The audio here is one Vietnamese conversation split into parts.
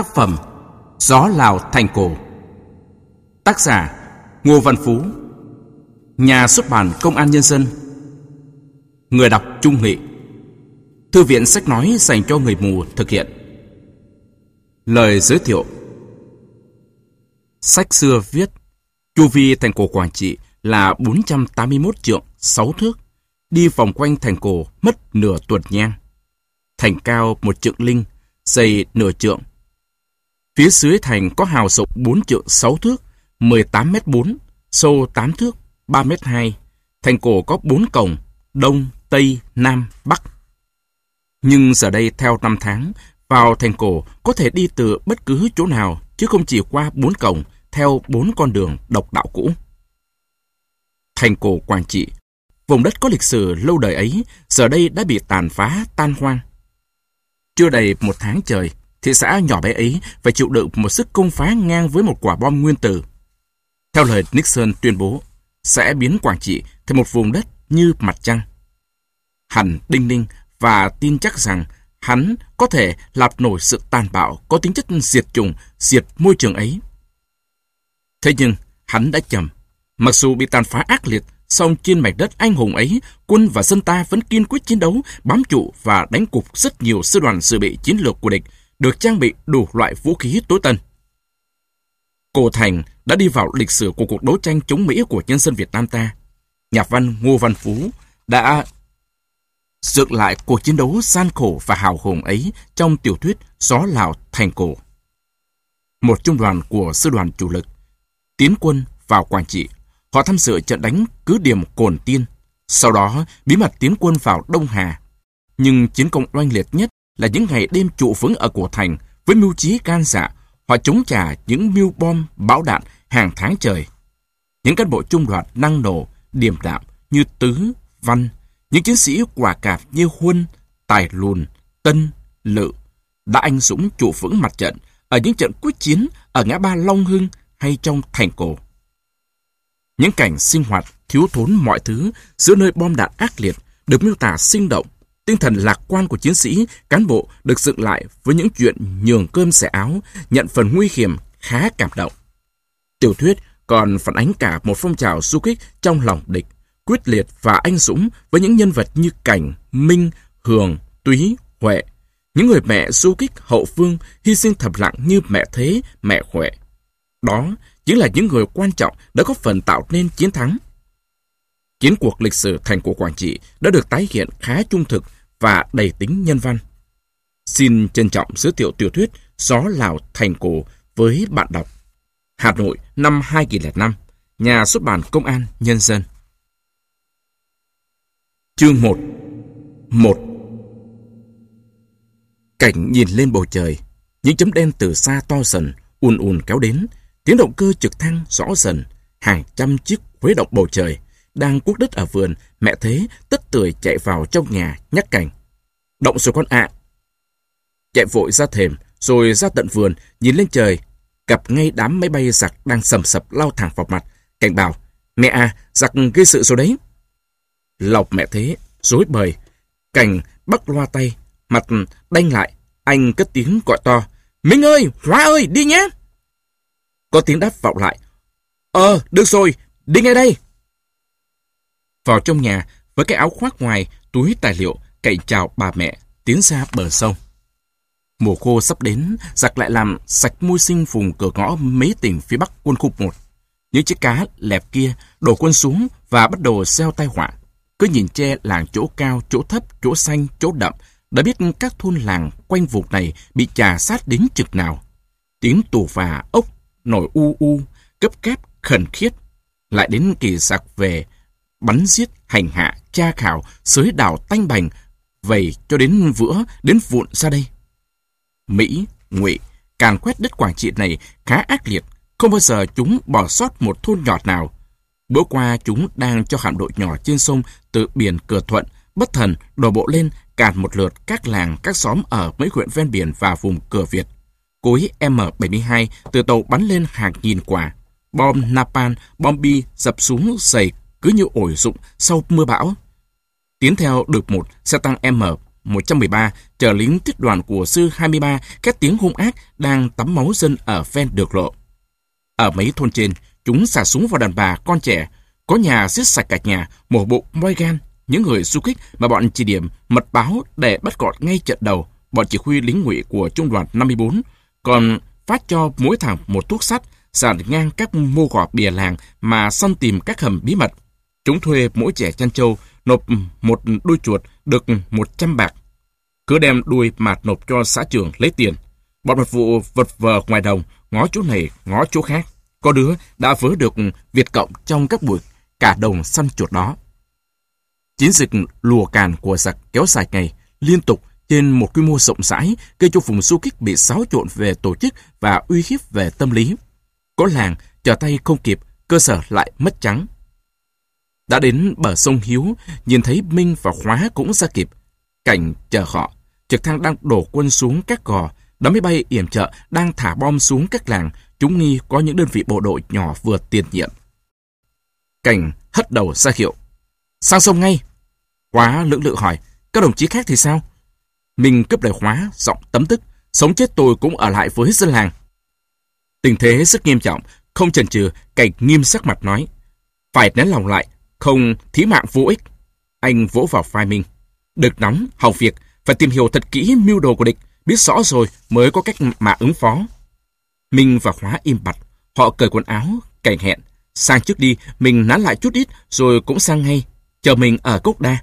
Tác phẩm Gió Lào Thành Cổ. Tác giả Ngô Văn Phú. Nhà xuất bản Công an Nhân dân. Người đọc Trung Nghị. Thư viện sách nói dành cho người mù thực hiện. Lời giới thiệu. Sách xưa viết, Chu vi thành cổ Quảng Trị là 481 trượng 6 thước, Đi vòng quanh thành cổ mất nửa tuần nhang. Thành cao một trượng linh Dày nửa trượng Phía dưới thành có hào rộng 4 trượng 6 thước, 18 mét 4, sâu 8 thước, 3 mét 2. Thành cổ có 4 cổng, đông, tây, nam, bắc. Nhưng giờ đây theo năm tháng, vào thành cổ có thể đi từ bất cứ chỗ nào, chứ không chỉ qua 4 cổng, theo 4 con đường độc đạo cũ. Thành cổ Quảng Trị, vùng đất có lịch sử lâu đời ấy, giờ đây đã bị tàn phá, tan hoang. Chưa đầy một tháng trời, thị xã nhỏ bé ấy phải chịu đựng một sức công phá ngang với một quả bom nguyên tử. Theo lời Nixon tuyên bố, sẽ biến Quảng Trị thành một vùng đất như mặt trăng. Hắn đinh ninh và tin chắc rằng hắn có thể lạp nổi sự tàn bạo có tính chất diệt chủng, diệt môi trường ấy. Thế nhưng, hắn đã chầm. Mặc dù bị tàn phá ác liệt, song trên mảnh đất anh hùng ấy, quân và dân ta vẫn kiên quyết chiến đấu, bám trụ và đánh cục rất nhiều sư đoàn dự bị chiến lược của địch, được trang bị đủ loại vũ khí tối tân. Cô Thành đã đi vào lịch sử của cuộc đấu tranh chống Mỹ của nhân dân Việt Nam ta. Nhà văn Ngô Văn Phú đã dựng lại cuộc chiến đấu gian khổ và hào hùng ấy trong tiểu thuyết Gió Lào Thành Cổ. Một trung đoàn của sư đoàn chủ lực tiến quân vào Quảng Trị. Họ tham dự trận đánh cứ điểm Cồn Tiên, sau đó bí mật tiến quân vào Đông Hà. Nhưng chiến công oanh liệt nhất là những ngày đêm trụ vững ở cổ thành với mưu trí can dạ, họ chống trả những mưu bom, bão đạn hàng tháng trời. Những cán bộ trung đoàn năng nổ, điềm đạm như Tứ, Văn, những chiến sĩ quả cảm như Huân, Tài Lùn, Tân, Lự đã anh dũng trụ vững mặt trận ở những trận quyết chiến ở ngã ba Long Hưng hay trong thành cổ. Những cảnh sinh hoạt thiếu thốn mọi thứ giữa nơi bom đạn ác liệt được miêu tả sinh động Tinh thần lạc quan của chiến sĩ, cán bộ được dựng lại với những chuyện nhường cơm xẻ áo, nhận phần nguy hiểm khá cảm động. Tiểu thuyết còn phản ánh cả một phong trào du kích trong lòng địch, quyết liệt và anh dũng với những nhân vật như Cảnh, Minh, Hường, Túy, Huệ. Những người mẹ du kích hậu phương hy sinh thầm lặng như mẹ Thế, mẹ Huệ. Đó chính là những người quan trọng đã góp phần tạo nên chiến thắng. Chiến cuộc lịch sử thành của Quảng Trị đã được tái hiện khá trung thực và đầy tính nhân văn. Xin trân trọng giới thiệu tiểu thuyết Gió Lào Thành Cổ với bạn đọc. Hà Nội năm 2005, Nhà xuất bản Công an Nhân dân. Chương 1 1 Cảnh nhìn lên bầu trời, những chấm đen từ xa to dần, ùn ùn kéo đến, tiếng động cơ trực thăng rõ dần, hàng trăm chiếc khuấy động bầu trời, đang cuốc đất ở vườn, mẹ thế tất tưởi chạy vào trong nhà nhắc cảnh. Động rồi con ạ. Chạy vội ra thềm, rồi ra tận vườn, nhìn lên trời, gặp ngay đám máy bay giặc đang sầm sập lao thẳng vào mặt. Cảnh bảo, mẹ à, giặc gây sự rồi đấy. Lọc mẹ thế, rối bời. Cảnh bắt loa tay, mặt đanh lại, anh cất tiếng gọi to. Minh ơi, Hóa ơi, đi nhé! Có tiếng đáp vọng lại. Ờ, được rồi, đi ngay đây. Vào trong nhà, với cái áo khoác ngoài, túi tài liệu, cậy chào bà mẹ, tiến ra bờ sông. Mùa khô sắp đến, giặc lại làm sạch môi sinh vùng cửa ngõ mấy tỉnh phía bắc quân khu 1. Những chiếc cá lẹp kia đổ quân xuống và bắt đầu gieo tai họa. Cứ nhìn che làng chỗ cao, chỗ thấp, chỗ xanh, chỗ đậm, đã biết các thôn làng quanh vùng này bị trà sát đến chực nào. Tiếng tù và ốc nổi u u, cấp kép khẩn khiết. Lại đến kỳ giặc về, bắn giết, hành hạ, tra khảo, xới đảo tanh bành, vầy cho đến vữa, đến vụn ra đây. Mỹ, ngụy càn quét đất Quảng Trị này khá ác liệt, không bao giờ chúng bỏ sót một thôn nhỏ nào. Bữa qua chúng đang cho hạm đội nhỏ trên sông từ biển Cửa Thuận, bất thần đổ bộ lên càn một lượt các làng, các xóm ở mấy huyện ven biển và vùng Cửa Việt. Cối M72 từ tàu bắn lên hàng nghìn quả. Bom Napalm, bom bi dập xuống dày cứ như ổi rụng sau mưa bão. Tiến theo được một xe tăng M, 113 chờ lính tiết đoàn của sư 23 các tiếng hung ác đang tắm máu dân ở ven được lộ. Ở mấy thôn trên, chúng xả súng vào đàn bà, con trẻ. Có nhà giết sạch cả nhà, mổ bụng, moi gan. Những người du kích mà bọn chỉ điểm mật báo để bắt gọn ngay trận đầu, bọn chỉ huy lính ngụy của trung đoàn 54, còn phát cho mỗi thằng một thuốc sắt, sàn ngang các mô gò bìa làng mà săn tìm các hầm bí mật. Chúng thuê mỗi trẻ chăn trâu nộp ừ, một đuôi chuột được ừ, 100 bạc. Cứ đem đuôi mạt nộp cho xã trưởng lấy tiền. Bọn mật vụ vật vờ ngoài đồng, ngó chỗ này, ngó chỗ khác. Có đứa đã vớ được ừ, Việt Cộng trong các buổi cả đồng săn chuột đó. Chiến dịch lùa càn của giặc kéo dài ngày, liên tục trên một quy mô rộng rãi, gây cho vùng du kích bị xáo trộn về tổ chức và uy hiếp về tâm lý. Có làng, trở tay không kịp, cơ sở lại mất trắng. Đã đến bờ sông Hiếu, nhìn thấy Minh và Khóa cũng ra kịp. Cảnh chờ họ, trực thăng đang đổ quân xuống các gò, đám máy bay yểm trợ đang thả bom xuống các làng, chúng nghi có những đơn vị bộ đội nhỏ vừa tiền nhiệm. Cảnh hất đầu ra hiệu. Sang sông ngay. Khóa lưỡng lự hỏi, các đồng chí khác thì sao? Minh cướp lời Khóa, giọng tấm tức, sống chết tôi cũng ở lại với dân làng. Tình thế rất nghiêm trọng, không chần chừ, cảnh nghiêm sắc mặt nói. Phải nén lòng lại, không thí mạng vô ích. Anh vỗ vào vai mình Đừng nóng, học việc, phải tìm hiểu thật kỹ mưu đồ của địch, biết rõ rồi mới có cách mà ứng phó. Minh và Khóa im bặt, họ cởi quần áo, cảnh hẹn. Sang trước đi, mình nán lại chút ít, rồi cũng sang ngay, chờ mình ở cốc đa.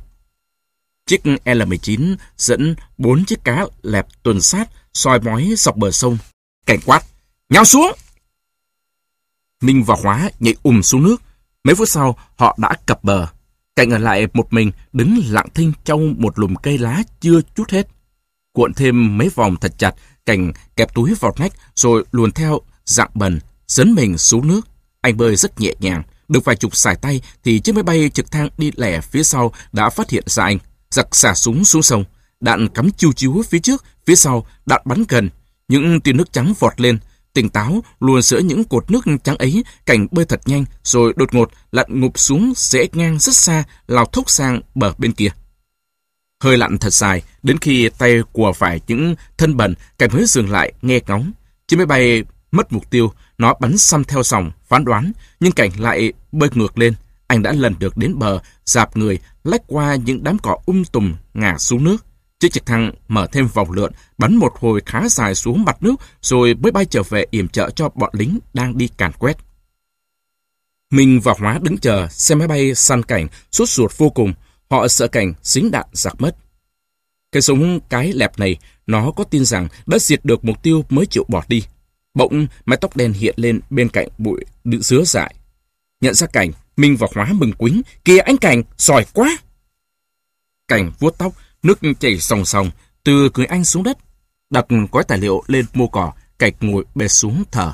Chiếc L-19 dẫn bốn chiếc cá lẹp tuần sát, soi mói dọc bờ sông. Cảnh quát, nhau xuống! Minh và Khóa nhảy ùm xuống nước, Mấy phút sau, họ đã cập bờ. Cảnh ở lại một mình đứng lặng thinh trong một lùm cây lá chưa chút hết. Cuộn thêm mấy vòng thật chặt, cảnh kẹp túi vào nách rồi luồn theo dạng bần, dấn mình xuống nước. Anh bơi rất nhẹ nhàng, được vài chục sải tay thì chiếc máy bay trực thăng đi lẻ phía sau đã phát hiện ra anh. Giặc xả súng xuống sông, đạn cắm chiêu chiếu phía trước, phía sau, đạn bắn gần. Những tia nước trắng vọt lên, tỉnh táo, luồn giữa những cột nước trắng ấy, cảnh bơi thật nhanh, rồi đột ngột lặn ngụp xuống rẽ ngang rất xa, lao thốc sang bờ bên kia. Hơi lặn thật dài, đến khi tay của phải những thân bẩn, cảnh mới dừng lại, nghe ngóng. Chiếc máy bay mất mục tiêu, nó bắn xăm theo sòng, phán đoán, nhưng cảnh lại bơi ngược lên. Anh đã lần được đến bờ, dạp người, lách qua những đám cỏ um tùm, ngả xuống nước. Chiếc trực thăng mở thêm vòng lượn, bắn một hồi khá dài xuống mặt nước, rồi mới bay trở về yểm trợ cho bọn lính đang đi càn quét. Mình và Hóa đứng chờ, xem máy bay săn cảnh, suốt ruột vô cùng. Họ sợ cảnh xính đạn giặc mất. Cái súng cái lẹp này, nó có tin rằng đã diệt được mục tiêu mới chịu bỏ đi. Bỗng, mái tóc đen hiện lên bên cạnh bụi đựng dứa dại. Nhận ra cảnh, Minh và Hóa mừng quính. Kìa anh Cảnh, giỏi quá! Cảnh vuốt tóc, Nước chảy sòng sòng từ cười anh xuống đất. Đặt gói tài liệu lên mô cỏ, cạch ngồi bệt xuống thở.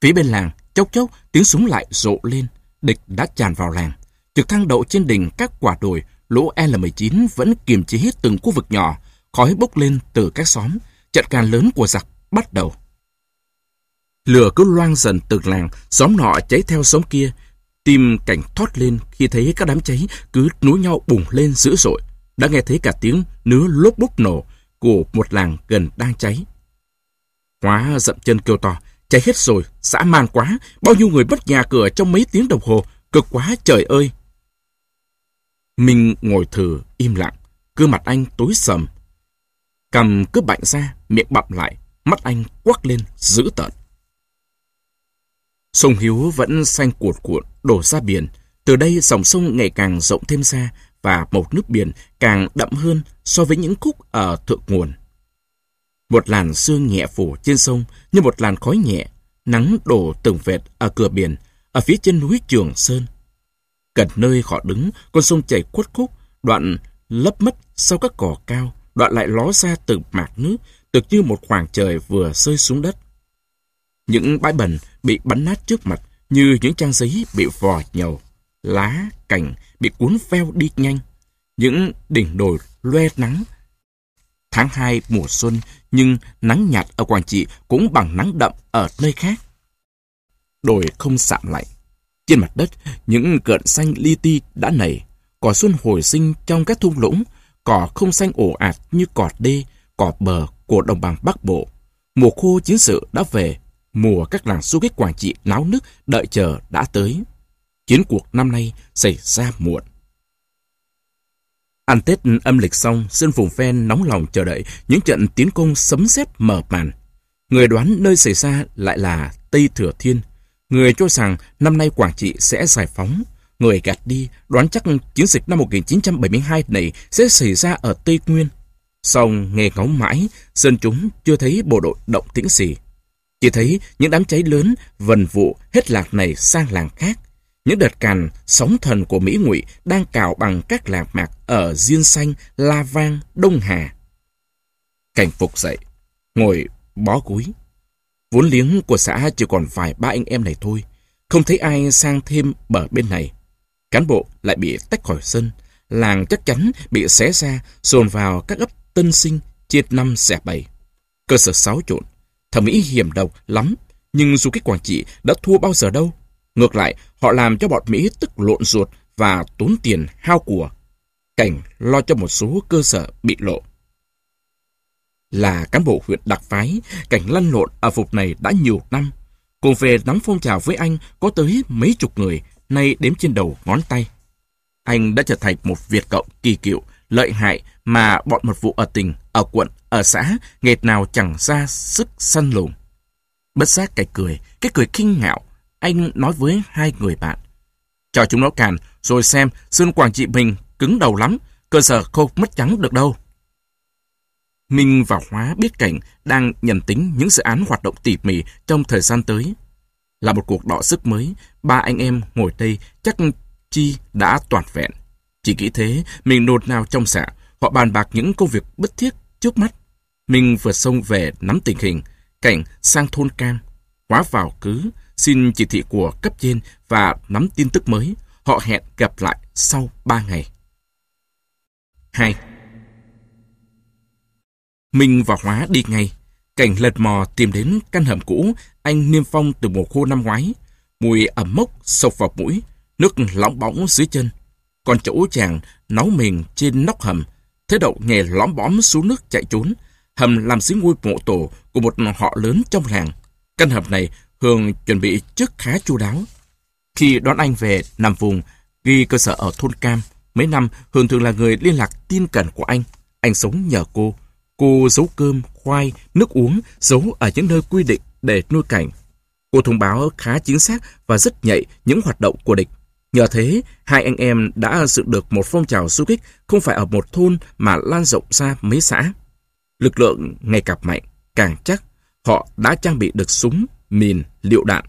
Phía bên làng, chốc chốc tiếng súng lại rộ lên. Địch đã tràn vào làng. Trực thăng đậu trên đỉnh các quả đồi, lỗ L-19 vẫn kiềm chế hết từng khu vực nhỏ. Khói bốc lên từ các xóm. Trận càn lớn của giặc bắt đầu. Lửa cứ loang dần từ làng, xóm nọ cháy theo xóm kia. Tim cảnh thoát lên khi thấy các đám cháy cứ nối nhau bùng lên dữ dội đã nghe thấy cả tiếng nứa lốp bút nổ của một làng gần đang cháy. Hóa dậm chân kêu to, cháy hết rồi, xã man quá, bao nhiêu người mất nhà cửa trong mấy tiếng đồng hồ, cực quá trời ơi. Minh ngồi thử, im lặng, cơ mặt anh tối sầm. Cầm cứ bạnh ra, miệng bặm lại, mắt anh quắc lên, dữ tợn. Sông Hiếu vẫn xanh cuột cuộn, đổ ra biển. Từ đây dòng sông ngày càng rộng thêm xa và màu nước biển càng đậm hơn so với những khúc ở thượng nguồn. Một làn sương nhẹ phủ trên sông như một làn khói nhẹ, nắng đổ từng vệt ở cửa biển, ở phía chân núi Trường Sơn. Gần nơi họ đứng, con sông chảy khuất khúc, đoạn lấp mất sau các cỏ cao, đoạn lại ló ra từ mạc nước, tựa như một khoảng trời vừa rơi xuống đất. Những bãi bẩn bị bắn nát trước mặt như những trang giấy bị vò nhầu, lá, cành bị cuốn veo đi nhanh. Những đỉnh đồi loe nắng. Tháng 2 mùa xuân, nhưng nắng nhạt ở Quảng Trị cũng bằng nắng đậm ở nơi khác. Đồi không sạm lạnh. Trên mặt đất, những cợn xanh li ti đã nảy. Cỏ xuân hồi sinh trong các thung lũng, cỏ không xanh ổ ạt như cỏ đê, cỏ bờ của đồng bằng Bắc Bộ. Mùa khô chiến sự đã về, mùa các làng du kích Quảng Trị náo nức đợi chờ đã tới. Chiến cuộc năm nay xảy ra muộn. Ăn Tết âm lịch xong, dân vùng ven nóng lòng chờ đợi những trận tiến công sấm sét mở màn. Người đoán nơi xảy ra lại là Tây Thừa Thiên. Người cho rằng năm nay Quảng Trị sẽ giải phóng. Người gạt đi đoán chắc chiến dịch năm 1972 này sẽ xảy ra ở Tây Nguyên. Xong nghe ngóng mãi, dân chúng chưa thấy bộ đội động tĩnh gì. Chỉ thấy những đám cháy lớn vần vụ hết lạc này sang làng khác. Những đợt càn sóng thần của Mỹ ngụy đang cào bằng các làng mạc ở Diên Xanh, La Vang, Đông Hà. Cảnh phục dậy, ngồi bó cúi. Vốn liếng của xã chỉ còn vài ba anh em này thôi. Không thấy ai sang thêm bờ bên này. Cán bộ lại bị tách khỏi sân. Làng chắc chắn bị xé ra, dồn vào các ấp tân sinh, chia năm xẻ bảy. Cơ sở xáo trộn. Thẩm mỹ hiểm độc lắm, nhưng dù kích Quảng Trị đã thua bao giờ đâu. Ngược lại, họ làm cho bọn Mỹ tức lộn ruột và tốn tiền hao của. Cảnh lo cho một số cơ sở bị lộ. Là cán bộ huyện đặc phái, cảnh lăn lộn ở phục này đã nhiều năm. Cùng về nắm phong trào với anh có tới mấy chục người, nay đếm trên đầu ngón tay. Anh đã trở thành một Việt cộng kỳ cựu, lợi hại mà bọn mật vụ ở tỉnh, ở quận, ở xã, nghệt nào chẳng ra sức săn lùng. Bất giác cái cười, cái cười kinh ngạo, anh nói với hai người bạn. Cho chúng nó càn, rồi xem Sơn Quảng Trị mình cứng đầu lắm, cơ sở không mất trắng được đâu. Minh và Hóa biết cảnh đang nhận tính những dự án hoạt động tỉ mỉ trong thời gian tới. Là một cuộc đọ sức mới, ba anh em ngồi đây chắc chi đã toàn vẹn. Chỉ nghĩ thế, mình nột nào trong xã, họ bàn bạc những công việc bất thiết trước mắt. Minh vừa xông về nắm tình hình, cảnh sang thôn Cam, Hóa vào cứ, xin chỉ thị của cấp trên và nắm tin tức mới. Họ hẹn gặp lại sau ba ngày. 2. Minh và Hóa đi ngay. Cảnh lật mò tìm đến căn hầm cũ anh niêm phong từ mùa khô năm ngoái. Mùi ẩm mốc sộc vào mũi, nước lõm bóng dưới chân. Còn chỗ chàng nấu mình trên nóc hầm, thế đậu nghề lõm bóm xuống nước chạy trốn. Hầm làm dưới ngôi mộ tổ của một họ lớn trong làng. Căn hầm này Hương chuẩn bị trước khá chu đáo. Khi đón anh về nằm vùng, ghi cơ sở ở thôn Cam, mấy năm Hương thường là người liên lạc tin cẩn của anh. Anh sống nhờ cô. Cô giấu cơm, khoai, nước uống, giấu ở những nơi quy định để nuôi cảnh. Cô thông báo khá chính xác và rất nhạy những hoạt động của địch. Nhờ thế, hai anh em đã dựng được một phong trào du kích không phải ở một thôn mà lan rộng ra mấy xã. Lực lượng ngày càng mạnh, càng chắc, họ đã trang bị được súng, mìn, liệu đạn.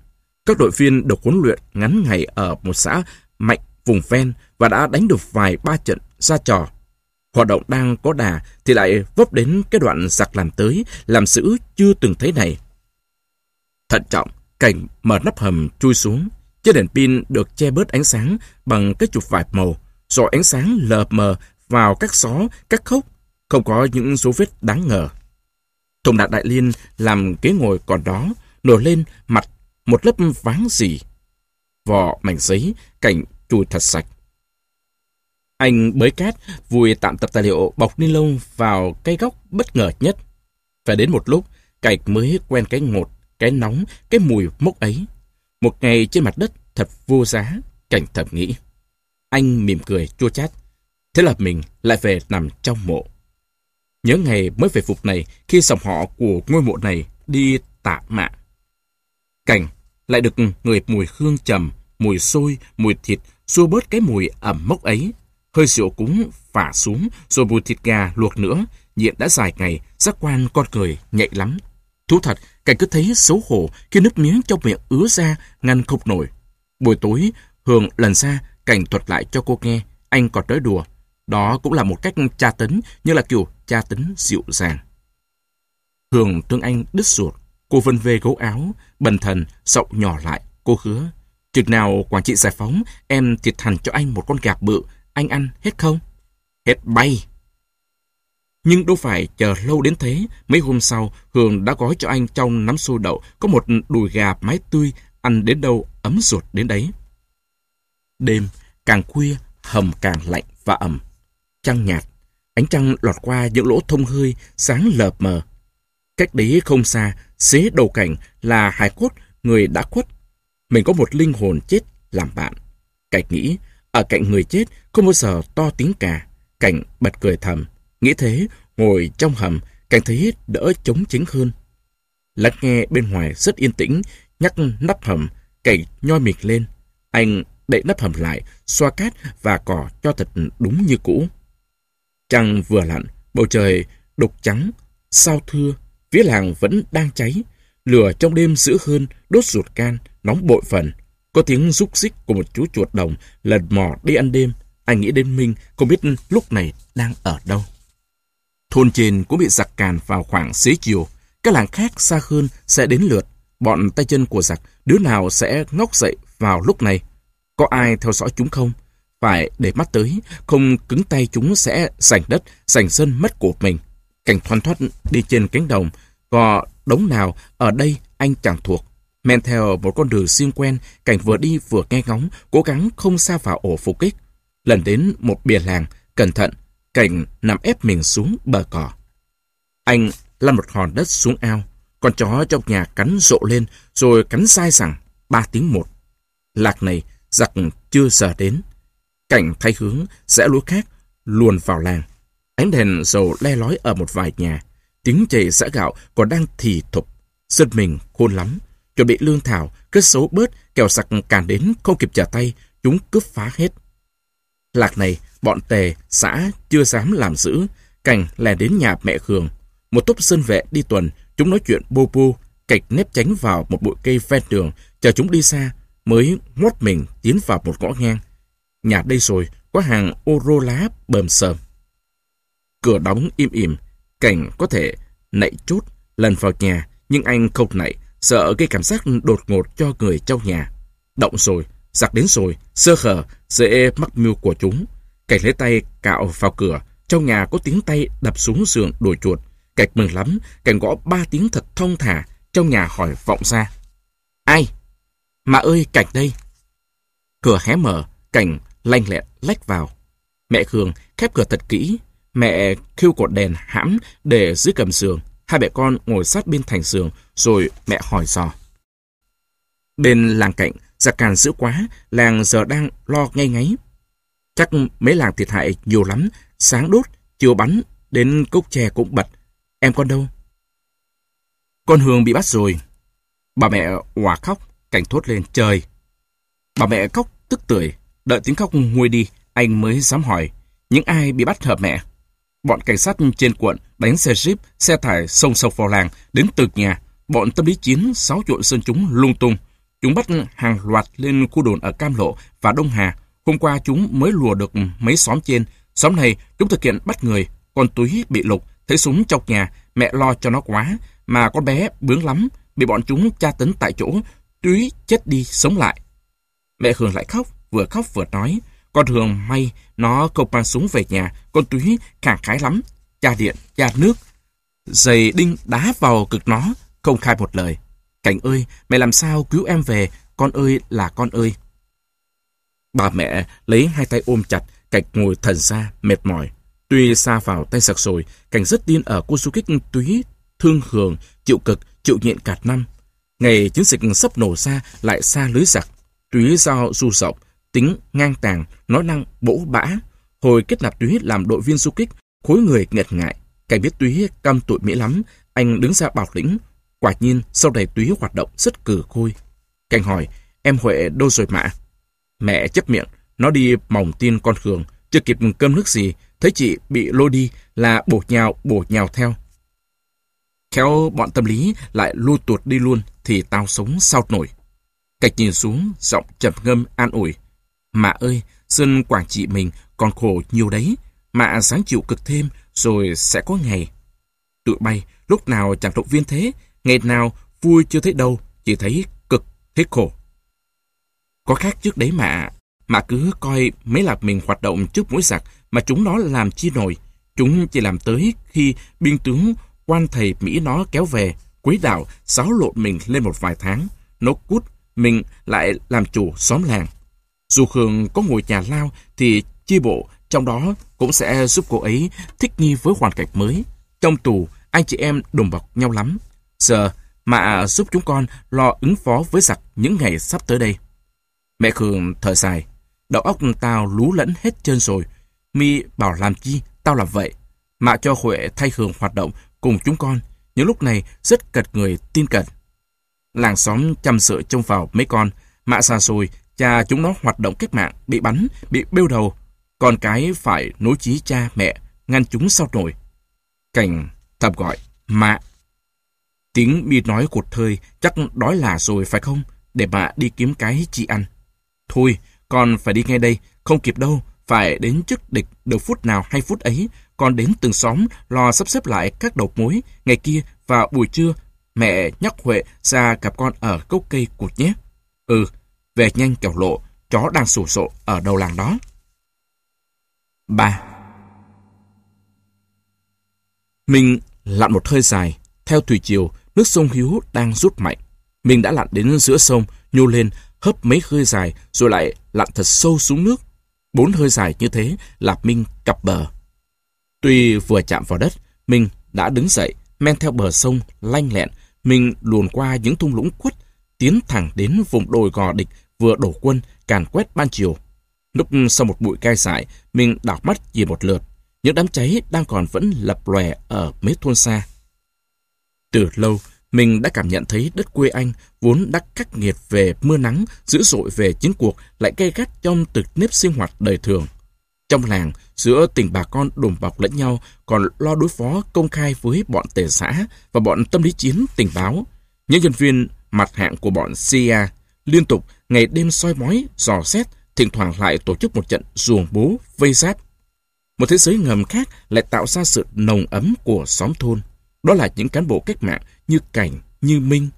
Các đội viên được huấn luyện ngắn ngày ở một xã mạnh vùng ven và đã đánh được vài ba trận ra trò. Hoạt động đang có đà thì lại vấp đến cái đoạn giặc làm tới, làm sữ chưa từng thấy này. Thận trọng, cảnh mở nắp hầm chui xuống. Chiếc đèn pin được che bớt ánh sáng bằng cái chụp vải màu, rồi ánh sáng lờ mờ vào các xó, các khốc, không có những dấu vết đáng ngờ. Thùng đạt đại liên làm ghế ngồi còn đó, nổi lên mặt một lớp váng gì. Vỏ mảnh giấy, cảnh chùi thật sạch. Anh bới cát, vùi tạm tập tài liệu bọc ni lông vào cái góc bất ngờ nhất. Phải đến một lúc, cảnh mới quen cái ngột, cái nóng, cái mùi mốc ấy. Một ngày trên mặt đất thật vô giá, cảnh thầm nghĩ. Anh mỉm cười chua chát. Thế là mình lại về nằm trong mộ. Nhớ ngày mới về phục này khi dòng họ của ngôi mộ này đi tạ mạng. Cảnh lại được người mùi hương trầm, mùi sôi, mùi thịt, xua bớt cái mùi ẩm mốc ấy. Hơi rượu cúng phả xuống, rồi mùi thịt gà luộc nữa. Nhiện đã dài ngày, giác quan con người nhạy lắm. Thú thật, Cảnh cứ thấy xấu hổ khi nước miếng trong miệng ứa ra, ngăn không nổi. Buổi tối, Hường lần ra, Cảnh thuật lại cho cô nghe, anh còn nói đùa. Đó cũng là một cách tra tấn, nhưng là kiểu tra tấn dịu dàng. Hường thương anh đứt ruột, Cô vân về gấu áo, bần thần, giọng nhỏ lại. Cô hứa, chừng nào Quảng Trị giải phóng, em thiệt thành cho anh một con gà bự, anh ăn hết không? Hết bay. Nhưng đâu phải chờ lâu đến thế. Mấy hôm sau, Hường đã gói cho anh trong nắm xô đậu có một đùi gà mái tươi, ăn đến đâu ấm ruột đến đấy. Đêm, càng khuya, hầm càng lạnh và ẩm. Trăng nhạt, Ánh trăng lọt qua những lỗ thông hơi, sáng lợp mờ. Cách đấy không xa, xế đầu cảnh là hải cốt người đã khuất. Mình có một linh hồn chết làm bạn. Cảnh nghĩ, ở cạnh người chết không bao giờ to tiếng cả. Cảnh bật cười thầm. Nghĩ thế, ngồi trong hầm, cảnh thấy đỡ chống chính hơn. Lắng nghe bên ngoài rất yên tĩnh, nhắc nắp hầm, cảnh nhoi miệng lên. Anh đậy nắp hầm lại, xoa cát và cỏ cho thật đúng như cũ. Trăng vừa lặn, bầu trời đục trắng, sao thưa, phía làng vẫn đang cháy. Lửa trong đêm dữ hơn, đốt ruột can, nóng bội phần. Có tiếng rúc xích của một chú chuột đồng lần mò đi ăn đêm. Anh nghĩ đến Minh, không biết lúc này đang ở đâu. Thôn trên cũng bị giặc càn vào khoảng xế chiều. Các làng khác xa hơn sẽ đến lượt. Bọn tay chân của giặc, đứa nào sẽ ngóc dậy vào lúc này? Có ai theo dõi chúng không? Phải để mắt tới, không cứng tay chúng sẽ giành đất, giành sân mất của mình. Cảnh thoăn thoát đi trên cánh đồng, có đống nào ở đây anh chẳng thuộc. Men theo một con đường xiêm quen, Cảnh vừa đi vừa nghe ngóng, cố gắng không xa vào ổ phục kích. Lần đến một bìa làng, cẩn thận, Cảnh nằm ép mình xuống bờ cỏ. Anh lăn một hòn đất xuống ao. Con chó trong nhà cắn rộ lên, rồi cắn sai rằng ba tiếng một. Lạc này, giặc chưa giờ đến. Cảnh thay hướng, rẽ lúa khác, luồn vào làng. Ánh đèn dầu le lói ở một vài nhà. Tiếng chảy xã gạo còn đang thì thục. sơn mình khôn lắm. Chuẩn bị lương thảo, cất xấu bớt, kẻo sặc càn đến không kịp trả tay, chúng cướp phá hết. Lạc này, bọn tề, xã chưa dám làm giữ. Cảnh lè đến nhà mẹ Khường. Một tốp sơn vệ đi tuần, chúng nói chuyện bô bô, cạch nếp tránh vào một bụi cây ven đường, chờ chúng đi xa, mới ngoắt mình tiến vào một ngõ ngang. Nhà đây rồi, có hàng ô rô lá bờm sờm. Cửa đóng im ỉm, cảnh có thể nạy chút lần vào nhà, nhưng anh không nạy, sợ gây cảm giác đột ngột cho người trong nhà. Động rồi, giặc đến rồi, sơ hở, dễ mắc mưu của chúng. Cảnh lấy tay cạo vào cửa, trong nhà có tiếng tay đập xuống giường đuổi chuột. Cảnh mừng lắm, cảnh gõ ba tiếng thật thông thả, trong nhà hỏi vọng ra. Ai? Mà ơi, cảnh đây. Cửa hé mở, cảnh lanh lẹ lách vào. Mẹ Khương khép cửa thật kỹ. Mẹ khiêu cột đèn hãm để dưới cầm giường. Hai mẹ con ngồi sát bên thành giường, rồi mẹ hỏi dò. Bên làng cạnh, giặc càn dữ quá, làng giờ đang lo ngay ngáy. Chắc mấy làng thiệt hại nhiều lắm, sáng đốt, chiều bắn, đến cốc chè cũng bật. Em con đâu? Con Hương bị bắt rồi. Bà mẹ hòa khóc, cảnh thốt lên trời. Bà mẹ khóc tức tưởi, đợi tiếng khóc nguôi đi, anh mới dám hỏi, những ai bị bắt hợp mẹ? Bọn cảnh sát trên quận đánh xe jeep, xe tải sông sâu vào làng, đến từ nhà. Bọn tâm lý chiến sáu trộn sơn chúng lung tung. Chúng bắt hàng loạt lên khu đồn ở Cam Lộ và Đông Hà. Hôm qua chúng mới lùa được mấy xóm trên. Xóm này chúng thực hiện bắt người. Con túi bị lục, thấy súng trong nhà, mẹ lo cho nó quá. Mà con bé bướng lắm, bị bọn chúng tra tấn tại chỗ, túy chết đi sống lại. Mẹ Hường lại khóc, vừa khóc vừa nói. Con thường may nó không mang súng về nhà, con túy khẳng khái lắm. Cha điện, cha nước. Giày đinh đá vào cực nó, không khai một lời. Cảnh ơi, mẹ làm sao cứu em về, con ơi là con ơi. Bà mẹ lấy hai tay ôm chặt, Cảnh ngồi thần ra, mệt mỏi. Tuy xa vào tay sặc rồi, Cảnh rất tin ở cô du kích túy, thương hưởng, chịu cực, chịu nhịn cả năm. Ngày chiến dịch sắp nổ ra lại xa lưới giặc. Túy giao du rộng, tính ngang tàng, nói năng bỗ bã. Hồi kết nạp Túy làm đội viên du kích, khối người ngật ngại. Cảnh biết Túy căm tụi Mỹ lắm, anh đứng ra bảo lĩnh. Quả nhiên, sau này Túy hoạt động rất cử khôi. Cảnh hỏi, em Huệ đâu rồi mà Mẹ chấp miệng, nó đi mỏng tin con Khương, chưa kịp cơm nước gì, thấy chị bị lôi đi là bổ nhào bổ nhào theo. Khéo bọn tâm lý lại lui tuột đi luôn thì tao sống sao nổi. Cảnh nhìn xuống, giọng chậm ngâm an ủi. Mạ ơi, dân Quảng Trị mình còn khổ nhiều đấy. Mạ sáng chịu cực thêm rồi sẽ có ngày. Tụi bay lúc nào chẳng động viên thế, ngày nào vui chưa thấy đâu, chỉ thấy cực, thấy khổ. Có khác trước đấy mà, mà cứ coi mấy lạc mình hoạt động trước mũi giặc mà chúng nó làm chi nổi. Chúng chỉ làm tới khi biên tướng quan thầy Mỹ nó kéo về, quấy đảo xáo lộn mình lên một vài tháng. Nó cút, mình lại làm chủ xóm làng. Dù Khương có ngồi nhà lao thì chi bộ trong đó cũng sẽ giúp cô ấy thích nghi với hoàn cảnh mới. Trong tù, anh chị em đùm bọc nhau lắm. Giờ, mà giúp chúng con lo ứng phó với giặc những ngày sắp tới đây. Mẹ Khương thở dài. Đầu óc tao lú lẫn hết trơn rồi. Mi bảo làm chi, tao làm vậy. Mạ cho Huệ thay Hường hoạt động cùng chúng con. Những lúc này rất cật người tin cẩn. Làng xóm chăm sự trông vào mấy con. Mạ xa xôi, cha chúng nó hoạt động cách mạng, bị bắn, bị bêu đầu. Con cái phải nối chí cha mẹ, ngăn chúng sau nổi. Cảnh thầm gọi, mạ. Tiếng mi nói cột thơi, chắc đói là rồi phải không? Để mạ đi kiếm cái chi ăn. Thôi, con phải đi ngay đây, không kịp đâu, phải đến trước địch được phút nào hay phút ấy, con đến từng xóm lo sắp xếp lại các đầu mối. Ngày kia và buổi trưa, mẹ nhắc Huệ ra gặp con ở gốc cây cụt nhé. Ừ, về nhanh kẻo lộ, chó đang sủ sộ ở đầu làng đó. 3. Mình lặn một hơi dài, theo thủy chiều, nước sông Hiếu đang rút mạnh. Mình đã lặn đến giữa sông, nhô lên, hấp mấy hơi dài, rồi lại lặn thật sâu xuống nước. Bốn hơi dài như thế là Minh cặp bờ. Tuy vừa chạm vào đất, Minh đã đứng dậy, men theo bờ sông, lanh lẹn. Mình luồn qua những thung lũng quất, tiến thẳng đến vùng đồi gò địch vừa đổ quân, càn quét ban chiều. Lúc sau một bụi cai sải, mình đảo mắt nhìn một lượt. Những đám cháy đang còn vẫn lập lòe ở mấy thôn xa. Từ lâu, mình đã cảm nhận thấy đất quê anh vốn đã khắc nghiệt về mưa nắng, dữ dội về chiến cuộc, lại gay gắt trong từng nếp sinh hoạt đời thường. Trong làng, giữa tình bà con đùm bọc lẫn nhau còn lo đối phó công khai với bọn tề xã và bọn tâm lý chiến tình báo. Những nhân viên mặt hạng của bọn CIA liên tục ngày đêm soi mói, dò xét, thỉnh thoảng lại tổ chức một trận ruồng bố, vây giáp. Một thế giới ngầm khác lại tạo ra sự nồng ấm của xóm thôn. Đó là những cán bộ cách mạng như Cảnh, như Minh.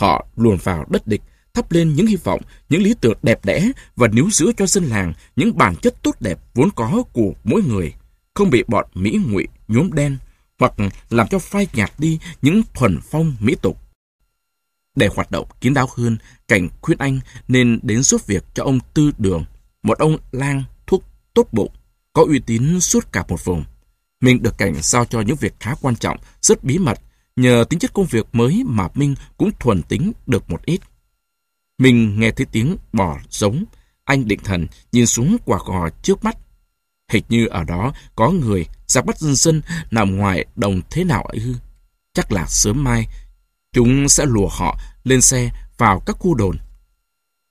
Họ luồn vào đất địch, thắp lên những hy vọng, những lý tưởng đẹp đẽ và níu giữ cho dân làng những bản chất tốt đẹp vốn có của mỗi người, không bị bọn Mỹ ngụy nhuốm đen hoặc làm cho phai nhạt đi những thuần phong mỹ tục. Để hoạt động kín đáo hơn, Cảnh khuyên anh nên đến giúp việc cho ông Tư Đường, một ông lang thuốc tốt bụng, có uy tín suốt cả một vùng. Mình được Cảnh giao cho những việc khá quan trọng, rất bí mật, nhờ tính chất công việc mới mà Minh cũng thuần tính được một ít. Mình nghe thấy tiếng bò giống, anh định thần nhìn xuống quả gò trước mắt. Hình như ở đó có người giặc bắt dân dân nằm ngoài đồng thế nào ấy ư. Chắc là sớm mai, chúng sẽ lùa họ lên xe vào các khu đồn.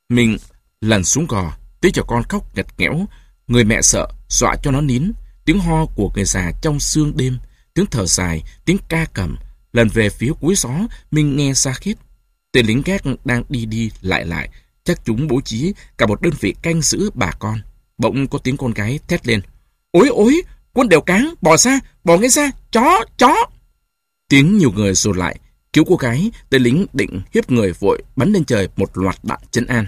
Mình lần xuống gò, tí cho con khóc ngặt nghẽo, người mẹ sợ, dọa cho nó nín, tiếng ho của người già trong sương đêm, tiếng thở dài, tiếng ca cầm. Lần về phía cuối gió, mình nghe xa khít. Tên lính gác đang đi đi lại lại, chắc chúng bố trí cả một đơn vị canh giữ bà con. Bỗng có tiếng con gái thét lên. Ôi ôi, quân đều cáng, bò xa, bò ngay xa, chó, chó. Tiếng nhiều người rột lại, cứu cô gái, tên lính định hiếp người vội bắn lên trời một loạt đạn chấn an.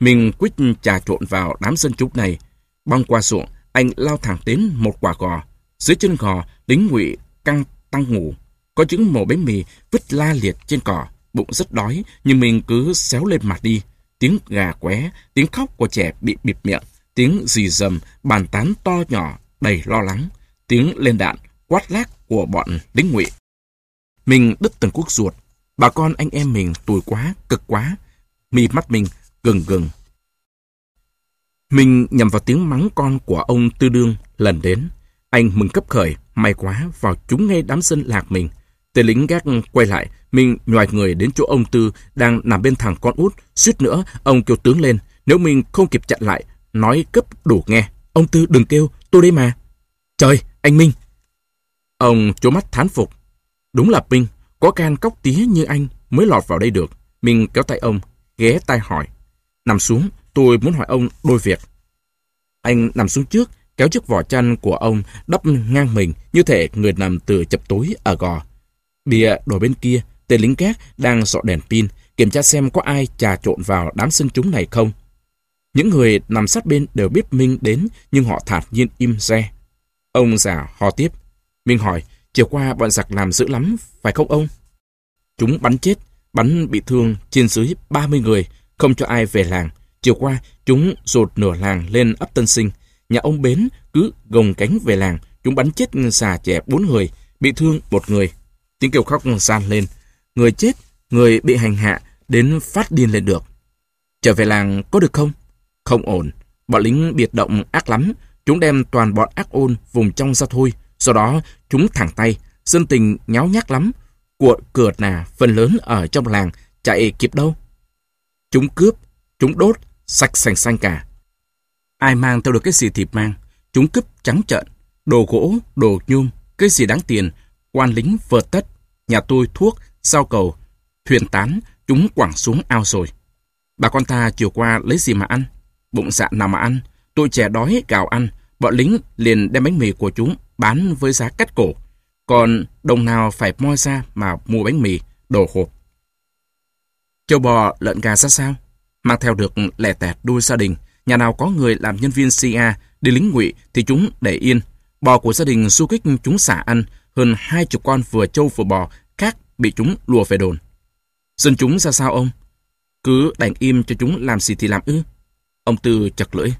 Mình quyết trà trộn vào đám dân chúng này. Băng qua ruộng, anh lao thẳng đến một quả gò. Dưới chân gò, lính ngụy căng tăng ngủ. Có những mẩu bánh mì vứt la liệt trên cỏ. Bụng rất đói, nhưng mình cứ xéo lên mặt đi. Tiếng gà qué, tiếng khóc của trẻ bị bịt miệng, tiếng rì rầm, bàn tán to nhỏ, đầy lo lắng. Tiếng lên đạn, quát lác của bọn lính ngụy. Mình đứt từng cuốc ruột. Bà con anh em mình tuổi quá, cực quá. mì mắt mình gừng gừng. Mình nhầm vào tiếng mắng con của ông Tư Đương lần đến. Anh mừng cấp khởi, may quá, vào chúng ngay đám dân lạc mình. Tên lính gác quay lại, mình nhòi người đến chỗ ông Tư đang nằm bên thằng con út. Suýt nữa, ông kêu tướng lên. Nếu mình không kịp chặn lại, nói cấp đủ nghe. Ông Tư đừng kêu, tôi đây mà. Trời, anh Minh! Ông chố mắt thán phục. Đúng là Minh, có can cóc tía như anh mới lọt vào đây được. Mình kéo tay ông, ghé tay hỏi. Nằm xuống, tôi muốn hỏi ông đôi việc. Anh nằm xuống trước, kéo chiếc vỏ chăn của ông đắp ngang mình như thể người nằm từ chập tối ở gò. Bìa đổi bên kia, tên lính gác đang dọ đèn pin, kiểm tra xem có ai trà trộn vào đám sân chúng này không. Những người nằm sát bên đều biết Minh đến, nhưng họ thản nhiên im re. Ông già ho tiếp. Minh hỏi, chiều qua bọn giặc làm dữ lắm, phải không ông? Chúng bắn chết, bắn bị thương trên dưới 30 người, không cho ai về làng. Chiều qua, chúng rột nửa làng lên ấp Tân Sinh. nhà ông Bến cứ gồng cánh về làng, chúng bắn chết già trẻ bốn người, bị thương một người. Tiếng kêu khóc gian lên. Người chết, người bị hành hạ, đến phát điên lên được. Trở về làng có được không? Không ổn. Bọn lính biệt động ác lắm. Chúng đem toàn bọn ác ôn vùng trong ra thôi. Sau đó chúng thẳng tay. Dân tình nháo nhác lắm. Cuộn cửa nà phần lớn ở trong làng chạy kịp đâu. Chúng cướp, chúng đốt, sạch sành xanh cả. Ai mang theo được cái gì thì mang. Chúng cướp trắng trợn. Đồ gỗ, đồ nhôm, cái gì đáng tiền. Quan lính vợt tất. Nhà tôi thuốc, sao cầu, thuyền tán, chúng quẳng xuống ao rồi. Bà con ta chiều qua lấy gì mà ăn? Bụng dạ nào mà ăn? Tôi trẻ đói gạo ăn, bọn lính liền đem bánh mì của chúng bán với giá cắt cổ. Còn đồng nào phải moi ra mà mua bánh mì, đồ hộp. Châu bò, lợn gà ra sao? Mang theo được lẻ tẹt đuôi gia đình. Nhà nào có người làm nhân viên CIA đi lính ngụy thì chúng để yên. Bò của gia đình du kích chúng xả ăn, hơn hai chục con vừa trâu vừa bò khác bị chúng lùa về đồn. Dân chúng ra sao ông? Cứ đành im cho chúng làm gì thì làm ư? Ông Tư chật lưỡi.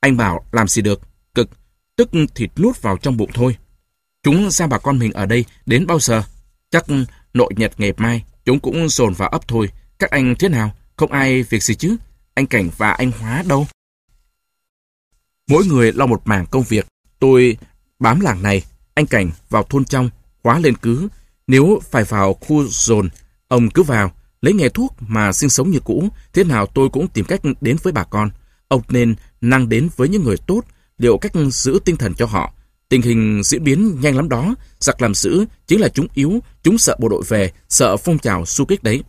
Anh bảo làm gì được, cực, tức thịt nuốt vào trong bụng thôi. Chúng ra bà con mình ở đây đến bao giờ? Chắc nội nhật ngày mai, chúng cũng dồn vào ấp thôi. Các anh thế nào? Không ai việc gì chứ? Anh Cảnh và anh Hóa đâu? Mỗi người lo một mảng công việc. Tôi bám làng này, anh Cảnh vào thôn trong, Hóa lên cứ. Nếu phải vào khu dồn, ông cứ vào, lấy nghề thuốc mà sinh sống như cũ, thế nào tôi cũng tìm cách đến với bà con. Ông nên năng đến với những người tốt, liệu cách giữ tinh thần cho họ. Tình hình diễn biến nhanh lắm đó, giặc làm giữ chính là chúng yếu, chúng sợ bộ đội về, sợ phong trào su kích đấy.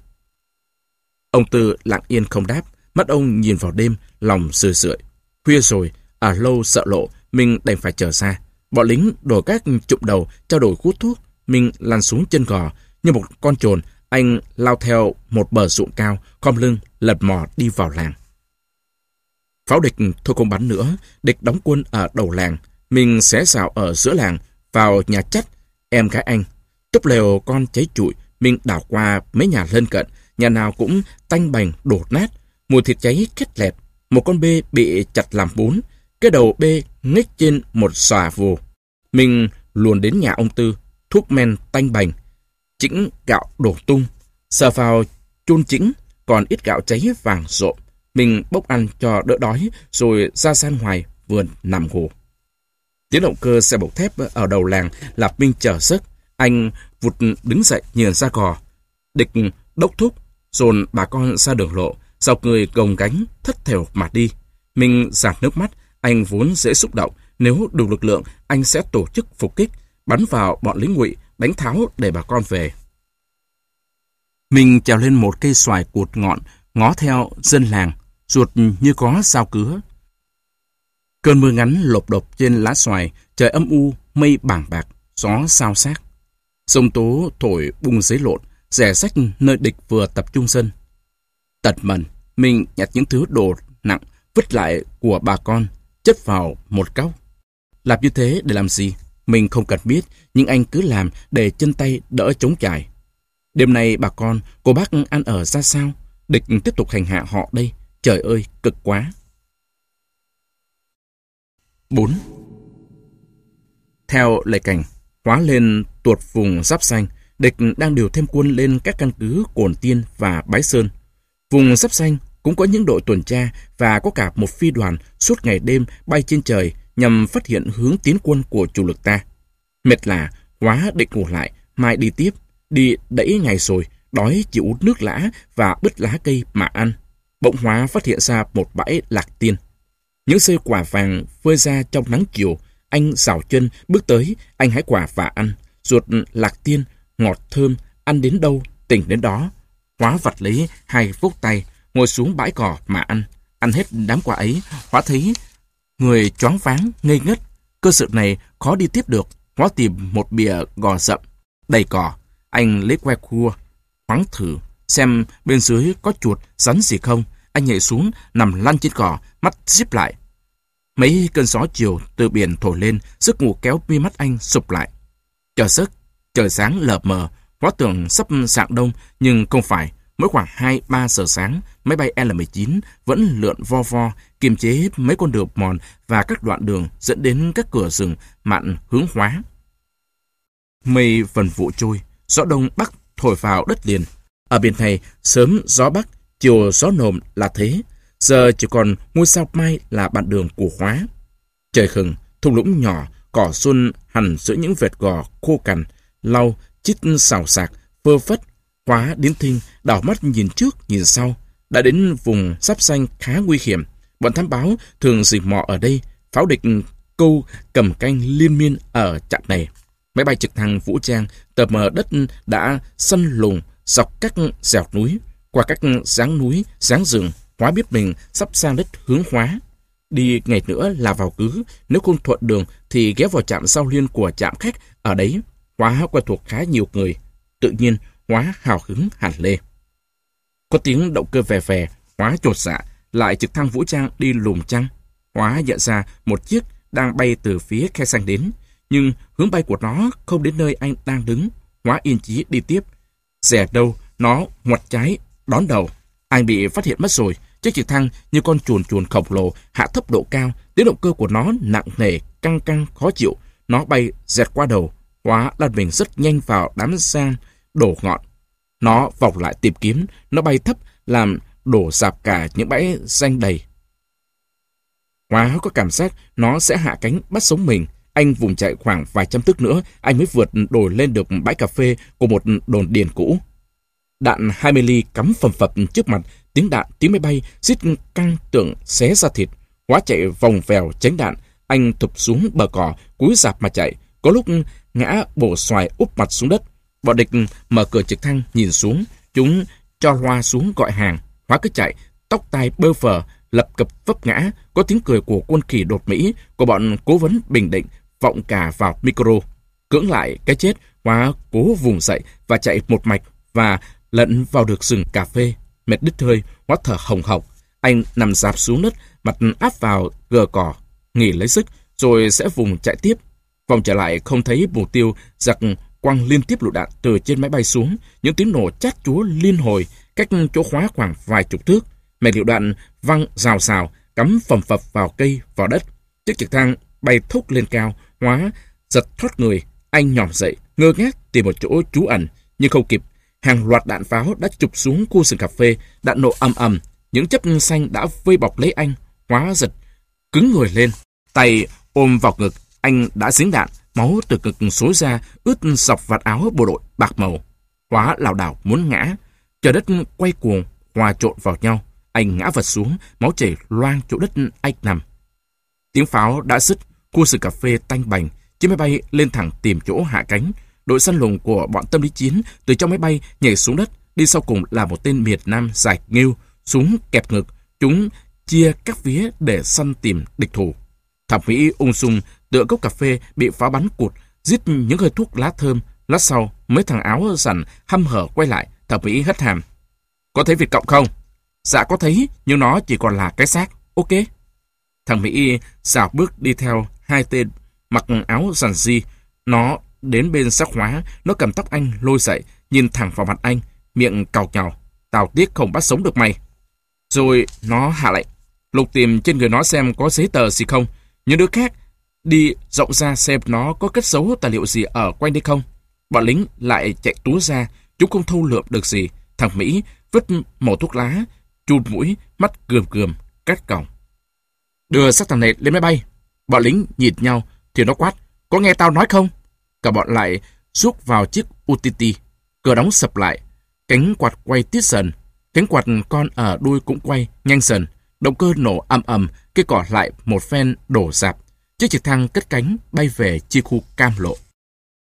Ông Tư lặng yên không đáp, mắt ông nhìn vào đêm, lòng sười sượi. Khuya rồi, ở lâu sợ lộ, mình đành phải chờ xa. Bọn lính đổ các chụm đầu, trao đổi hút thuốc, mình lăn xuống chân gò, như một con trồn, anh lao theo một bờ ruộng cao, khom lưng, lật mò đi vào làng. Pháo địch thôi không bắn nữa, địch đóng quân ở đầu làng. Mình xé xào ở giữa làng, vào nhà chắt, em gái anh. Túp lều con cháy trụi, mình đảo qua mấy nhà lân cận, nhà nào cũng tanh bành, đổ nát. Mùi thịt cháy kết lẹt, một con bê bị chặt làm bún, cái đầu bê ngách trên một xòa vồ. Mình luồn đến nhà ông Tư, thuốc men tanh bành, chĩnh gạo đổ tung, sờ vào chôn chĩnh, còn ít gạo cháy vàng rộm. Mình bốc ăn cho đỡ đói, rồi ra gian ngoài vườn nằm ngủ. Tiếng động cơ xe bọc thép ở đầu làng làm Minh chờ giấc. Anh vụt đứng dậy nhìn ra cò. Địch đốc thúc, dồn bà con ra đường lộ, dọc người gồng gánh, thất thểu mà đi. Minh giạt nước mắt, anh vốn dễ xúc động. Nếu đủ lực lượng, anh sẽ tổ chức phục kích, bắn vào bọn lính ngụy, đánh tháo để bà con về. Mình trèo lên một cây xoài cụt ngọn, ngó theo dân làng, ruột như có sao cứa. Cơn mưa ngắn lộp đột trên lá xoài, trời âm u, mây bảng bạc, gió sao sát. Sông tố thổi bung giấy lộn, rẻ sách nơi địch vừa tập trung dân. Tật mần, mình nhặt những thứ đồ nặng vứt lại của bà con, chất vào một góc. Làm như thế để làm gì? Mình không cần biết, nhưng anh cứ làm để chân tay đỡ chống chải. Đêm nay bà con, cô bác ăn ở ra sao? Địch tiếp tục hành hạ họ đây. Trời ơi, cực quá. 4. Theo lệ cảnh, hóa lên tuột vùng giáp xanh, địch đang điều thêm quân lên các căn cứ Cồn Tiên và Bái Sơn. Vùng giáp xanh cũng có những đội tuần tra và có cả một phi đoàn suốt ngày đêm bay trên trời nhằm phát hiện hướng tiến quân của chủ lực ta. Mệt là hóa định ngủ lại, mai đi tiếp, đi đẩy ngày rồi, đói chịu uống nước lã và bứt lá cây mà ăn. Bỗng hóa phát hiện ra một bãi lạc tiên. Những rơi quả vàng phơi ra trong nắng chiều, anh rào chân, bước tới, anh hái quả và ăn. Ruột lạc tiên, ngọt thơm, ăn đến đâu, tỉnh đến đó. Hóa vặt lấy hai vốc tay, ngồi xuống bãi cỏ mà ăn. Ăn hết đám quả ấy, Hóa thấy người choáng váng, ngây ngất. Cơ sự này khó đi tiếp được. Hóa tìm một bìa gò rậm, đầy cỏ. Anh lấy que cua, khoáng thử, xem bên dưới có chuột, rắn gì không. Anh nhảy xuống, nằm lăn trên cỏ, mắt díp lại. Mấy cơn gió chiều từ biển thổi lên, giấc ngủ kéo mi mắt anh sụp lại. Chờ giấc, trời sáng lờ mờ, hóa tưởng sắp sạng đông, nhưng không phải. mỗi khoảng 2-3 giờ sáng, máy bay L-19 vẫn lượn vo vo, kiềm chế mấy con đường mòn và các đoạn đường dẫn đến các cửa rừng mặn hướng hóa. Mây phần vụ trôi, gió đông bắc thổi vào đất liền. Ở biển này, sớm gió bắc, chiều gió nồm là thế. Giờ chỉ còn ngôi sao mai là bạn đường của hóa. Trời khừng, thung lũng nhỏ, cỏ xuân hằn giữa những vệt gò khô cằn, lau, chít xào sạc, phơ phất, hóa đến thinh, đảo mắt nhìn trước, nhìn sau. Đã đến vùng sắp xanh khá nguy hiểm. Bọn thám báo thường dịp mò ở đây, pháo địch câu cầm canh liên miên ở chặng này. Máy bay trực thăng vũ trang tờ mờ đất đã săn lùng dọc các dẻo núi, qua các dáng núi, dáng rừng, hóa biết mình sắp sang đất hướng hóa. Đi ngày nữa là vào cứ, nếu không thuận đường thì ghé vào trạm giao liên của trạm khách ở đấy. Hóa quen thuộc khá nhiều người. Tự nhiên, hóa hào hứng hẳn lê. Có tiếng động cơ vè vè hóa trột dạ, lại trực thăng vũ trang đi lùm trăng. Hóa nhận ra một chiếc đang bay từ phía khe xanh đến, nhưng hướng bay của nó không đến nơi anh đang đứng. Hóa yên chí đi tiếp. Rẻ đâu, nó ngoặt trái, đón đầu. Anh bị phát hiện mất rồi. Chiếc trực thăng như con chuồn chuồn khổng lồ hạ thấp độ cao. Tiếng động cơ của nó nặng nề, căng căng, khó chịu. Nó bay dẹt qua đầu. Hóa lăn mình rất nhanh vào đám sang, đổ ngọn. Nó vòng lại tìm kiếm, nó bay thấp, làm đổ dạp cả những bãi xanh đầy. Hóa có cảm giác nó sẽ hạ cánh bắt sống mình. Anh vùng chạy khoảng vài trăm thước nữa, anh mới vượt đồi lên được bãi cà phê của một đồn điền cũ. Đạn 20 ly cắm phầm phập trước mặt, tiếng đạn, tiếng máy bay, xít căng tưởng xé ra thịt. Hóa chạy vòng vèo tránh đạn, anh thụp xuống bờ cỏ, cúi dạp mà chạy. Có lúc ngã bổ xoài úp mặt xuống đất. Bọn địch mở cửa trực thăng nhìn xuống, chúng cho loa xuống gọi hàng. Hóa cứ chạy, tóc tai bơ phờ, lập cập vấp ngã, có tiếng cười của quân kỳ đột Mỹ, của bọn cố vấn bình định, vọng cả vào micro. Cưỡng lại cái chết, Hóa cố vùng dậy và chạy một mạch và lẫn vào được rừng cà phê. Mệt đứt hơi, Hóa thở hồng hộc. Anh nằm dạp xuống đất, mặt áp vào gờ cỏ, nghỉ lấy sức, rồi sẽ vùng chạy tiếp. Vòng trở lại không thấy mục tiêu giặc quăng liên tiếp lựu đạn từ trên máy bay xuống, những tiếng nổ chát chúa liên hồi, cách chỗ khóa khoảng vài chục thước. Mẹ lựu đạn văng rào rào cắm phầm phập vào cây, vào đất. Chiếc trực thăng bay thúc lên cao, hóa, giật thoát người. Anh nhòm dậy, ngơ ngác tìm một chỗ trú ẩn, nhưng không kịp. Hàng loạt đạn pháo đã chụp xuống khu rừng cà phê, đạn nổ ầm ầm. Những chất xanh đã vây bọc lấy anh, hóa giật, cứng người lên. Tay ôm vào ngực, anh đã dính đạn, máu từ ngực xối ra, ướt sọc vạt áo bộ đội bạc màu. Hóa lảo đảo muốn ngã, trời đất quay cuồng, hòa trộn vào nhau. Anh ngã vật xuống, máu chảy loang chỗ đất anh nằm. Tiếng pháo đã dứt, cua rừng cà phê tanh bành, chiếc máy bay lên thẳng tìm chỗ hạ cánh. Đội săn lùng của bọn tâm lý chiến từ trong máy bay nhảy xuống đất, đi sau cùng là một tên miệt nam dài nghêu, súng kẹp ngực. Chúng chia các phía để săn tìm địch thủ. Thẩm mỹ ung dung tựa cốc cà phê bị phá bắn cụt, giết những hơi thuốc lá thơm. Lát sau, mấy thằng áo rằn hăm hở quay lại, thẩm mỹ hất hàm. Có thấy Việt Cộng không? Dạ có thấy, nhưng nó chỉ còn là cái xác. Ok. Thằng Mỹ xào bước đi theo hai tên mặc áo giản di. Nó đến bên xác hóa, nó cầm tóc anh lôi dậy, nhìn thẳng vào mặt anh, miệng cào nhào. Tao tiếc không bắt sống được mày. Rồi nó hạ lệnh. Lục tìm trên người nó xem có giấy tờ gì không. Những đứa khác đi rộng ra xem nó có cất giấu tài liệu gì ở quanh đây không. Bọn lính lại chạy túa ra, chúng không thu lượm được gì. Thằng Mỹ vứt màu thuốc lá, chun mũi, mắt gườm gườm, cắt cổng, Đưa xác thằng này lên máy bay. Bọn lính nhìn nhau, thì nó quát. Có nghe tao nói không? Cả bọn lại rút vào chiếc UTT. Cửa đóng sập lại. Cánh quạt quay tiết dần. Cánh quạt con ở đuôi cũng quay, nhanh dần. Động cơ nổ ầm ầm, cây cỏ lại một phen đổ dạp. Chiếc trực thăng cất cánh bay về chi khu cam lộ.